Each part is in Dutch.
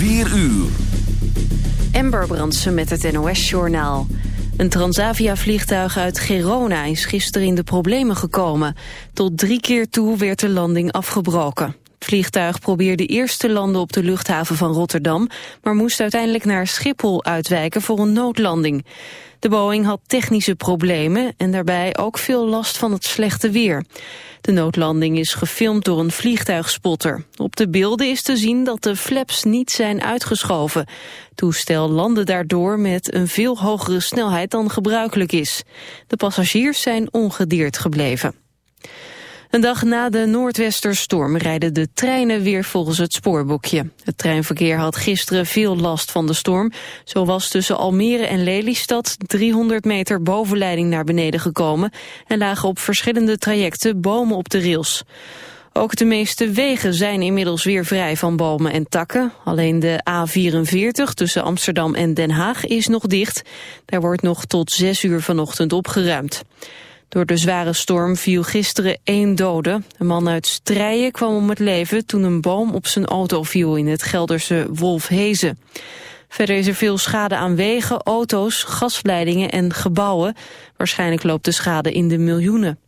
4 uur. Ember Brandsen met het NOS-journaal. Een Transavia-vliegtuig uit Girona is gisteren in de problemen gekomen. Tot drie keer toe werd de landing afgebroken. Vliegtuig probeerde eerst te landen op de luchthaven van Rotterdam... maar moest uiteindelijk naar Schiphol uitwijken voor een noodlanding. De Boeing had technische problemen en daarbij ook veel last van het slechte weer. De noodlanding is gefilmd door een vliegtuigspotter. Op de beelden is te zien dat de flaps niet zijn uitgeschoven. Toestel landde daardoor met een veel hogere snelheid dan gebruikelijk is. De passagiers zijn ongedeerd gebleven. Een dag na de Noordwesterstorm rijden de treinen weer volgens het spoorboekje. Het treinverkeer had gisteren veel last van de storm. Zo was tussen Almere en Lelystad 300 meter bovenleiding naar beneden gekomen... en lagen op verschillende trajecten bomen op de rails. Ook de meeste wegen zijn inmiddels weer vrij van bomen en takken. Alleen de A44 tussen Amsterdam en Den Haag is nog dicht. Daar wordt nog tot 6 uur vanochtend opgeruimd. Door de zware storm viel gisteren één dode. Een man uit Strijen kwam om het leven toen een boom op zijn auto viel in het Gelderse Wolfhezen. Verder is er veel schade aan wegen, auto's, gasleidingen en gebouwen. Waarschijnlijk loopt de schade in de miljoenen.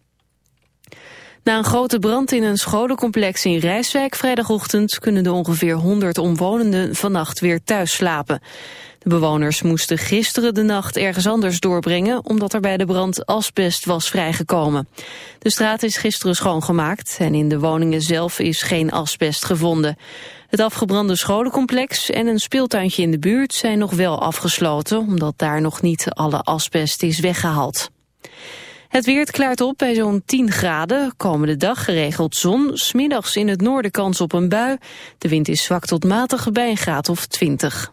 Na een grote brand in een scholencomplex in Rijswijk vrijdagochtend kunnen de ongeveer 100 omwonenden vannacht weer thuis slapen. De bewoners moesten gisteren de nacht ergens anders doorbrengen... omdat er bij de brand asbest was vrijgekomen. De straat is gisteren schoongemaakt... en in de woningen zelf is geen asbest gevonden. Het afgebrande scholencomplex en een speeltuintje in de buurt... zijn nog wel afgesloten... omdat daar nog niet alle asbest is weggehaald. Het weer klaart op bij zo'n 10 graden. Komende dag geregeld zon. Smiddags in het noorden kans op een bui. De wind is zwak tot matig bij een graad of 20.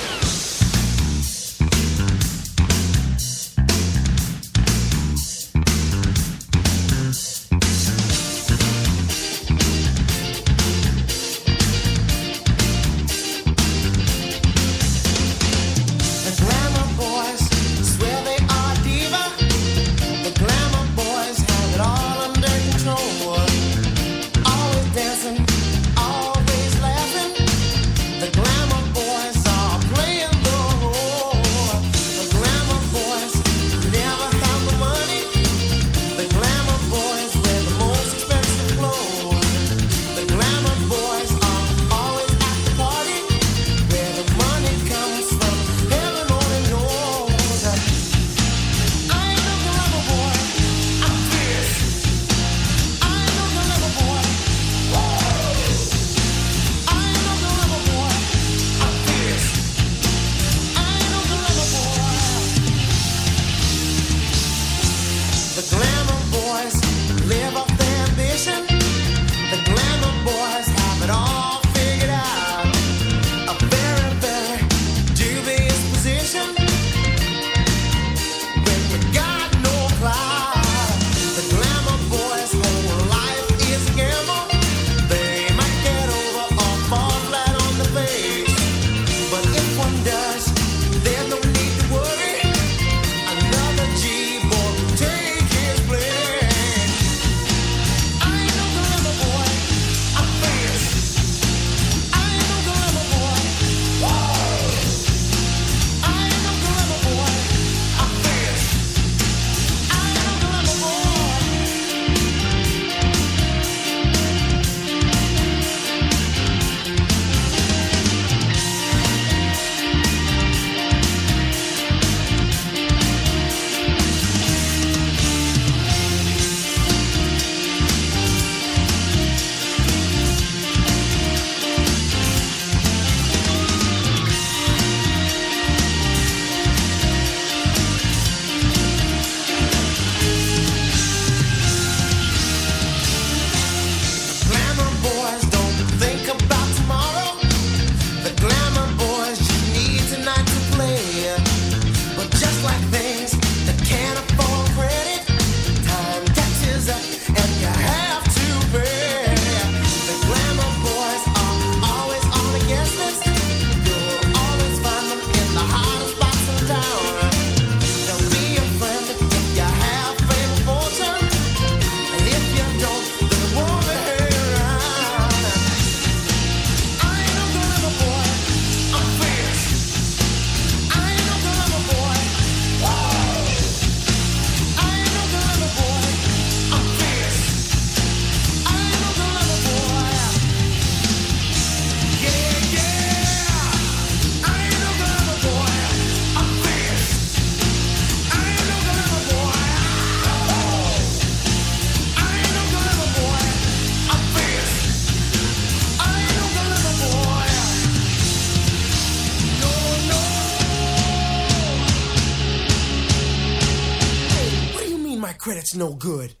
Credit's no good.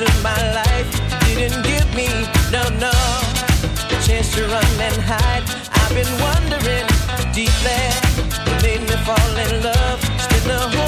imagine my life didn't give me, no, no, the chance to run and hide. I've been wondering deep there, made me fall in love, spend the whole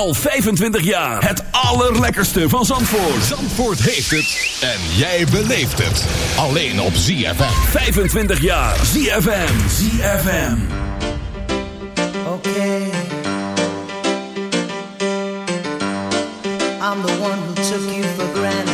al 25 jaar. Het allerlekkerste van Zandvoort. Zandvoort heeft het. En jij beleeft het. Alleen op ZFM. 25 jaar. ZFM. ZFM. Okay. I'm the one who took you for granted.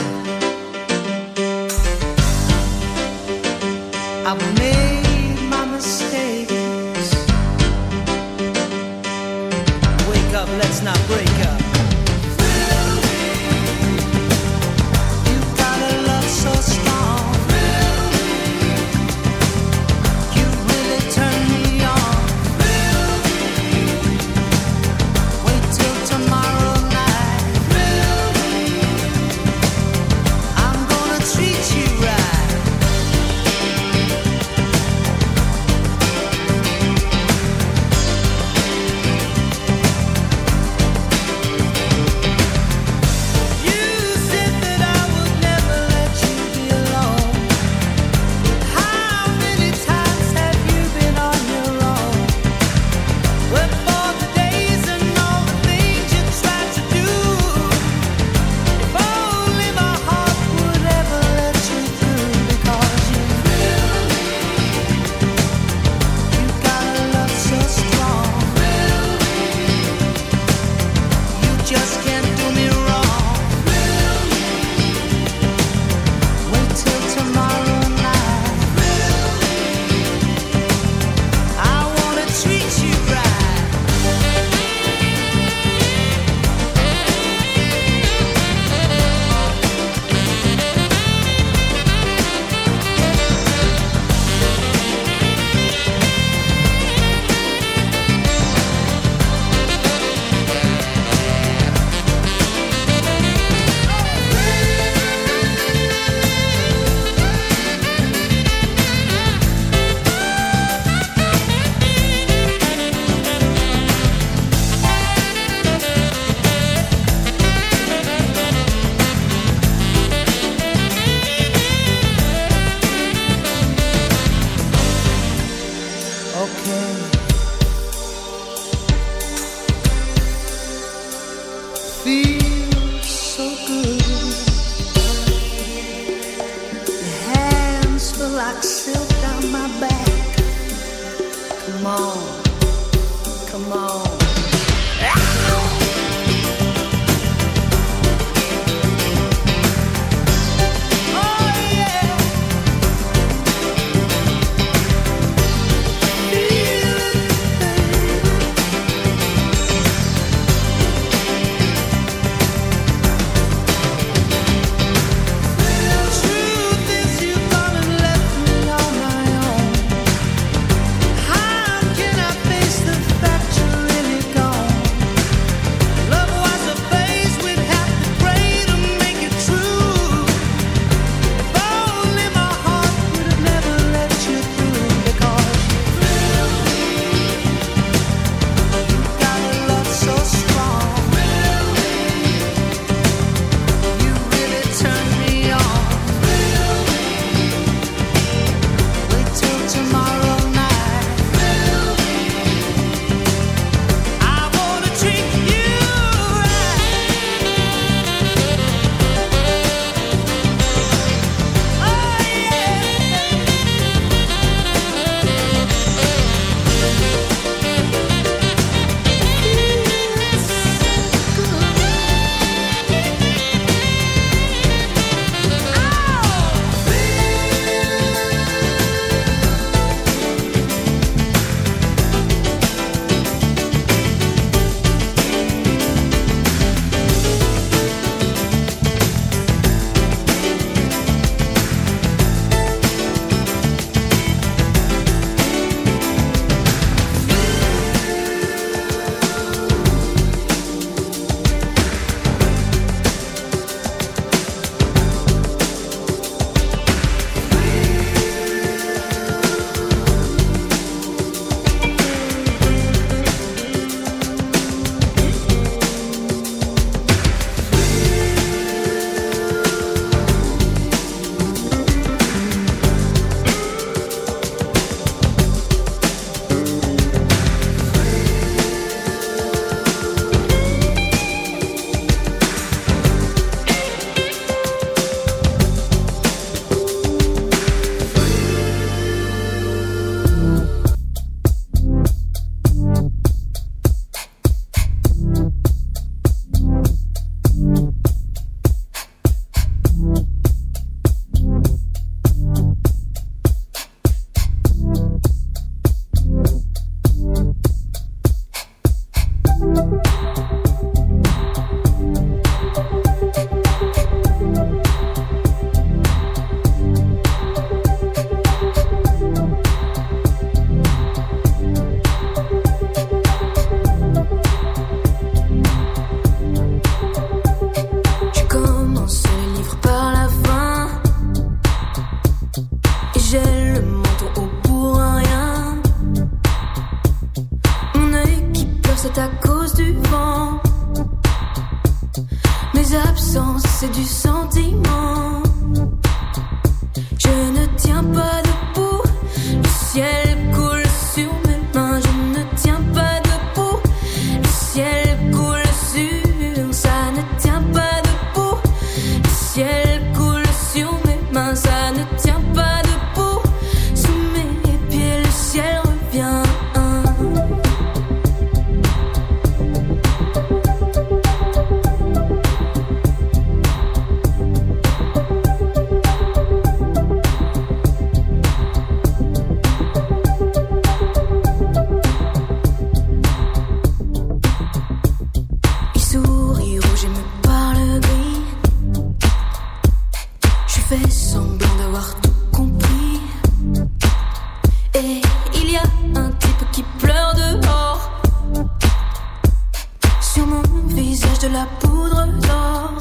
mon visage de la poudre d'or.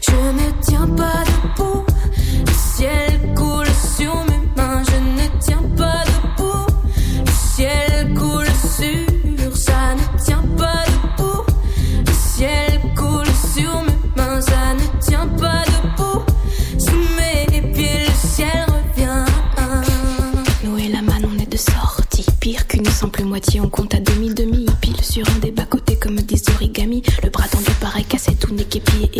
Je ne tiens pas de debout. keep you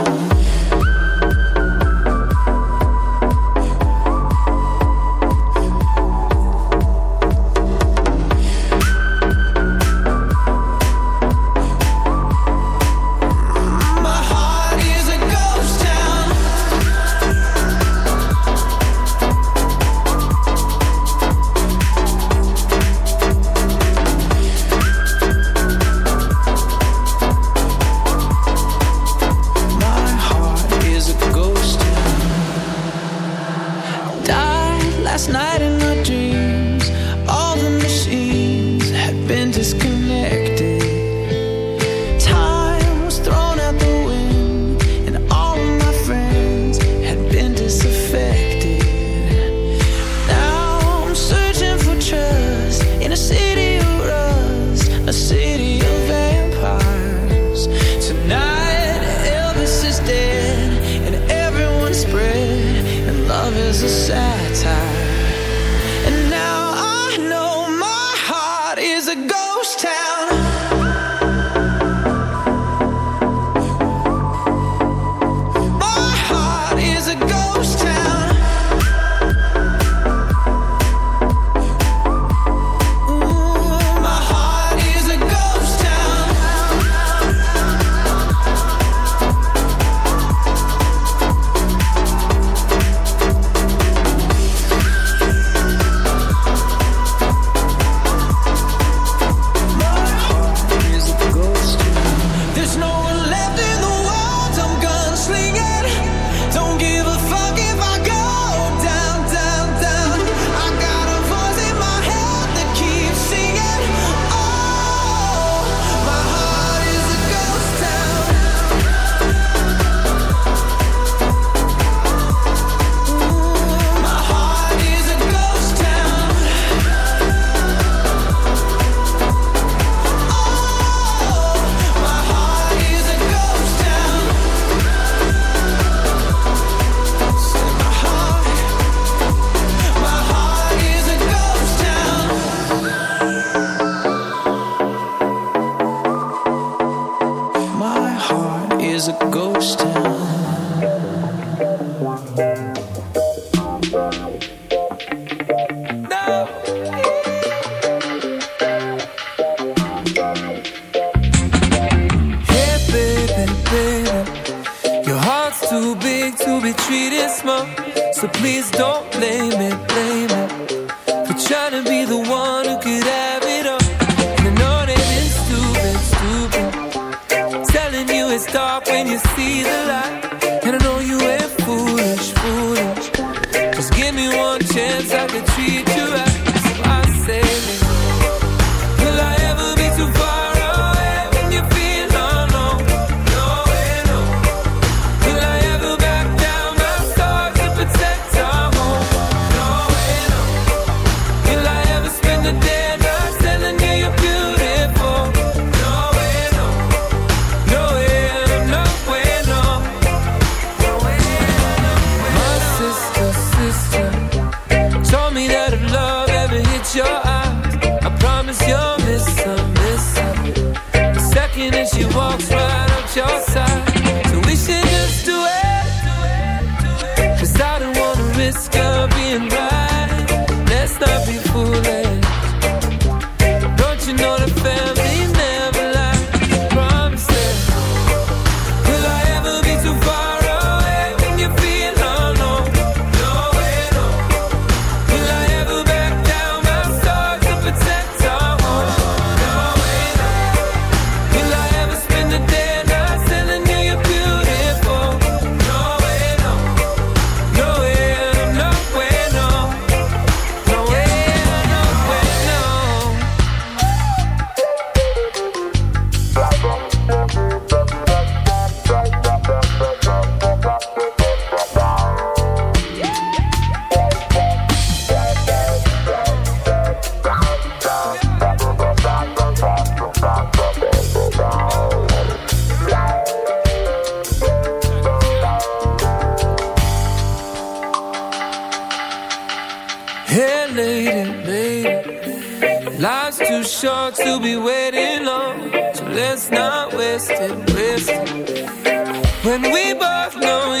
no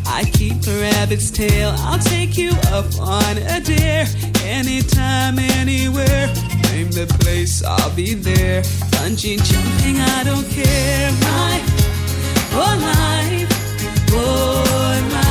I keep a rabbit's tail. I'll take you up on a dare. Anytime, anywhere. Name the place, I'll be there. Punching, jumping, I don't care. My, oh, my, oh, my.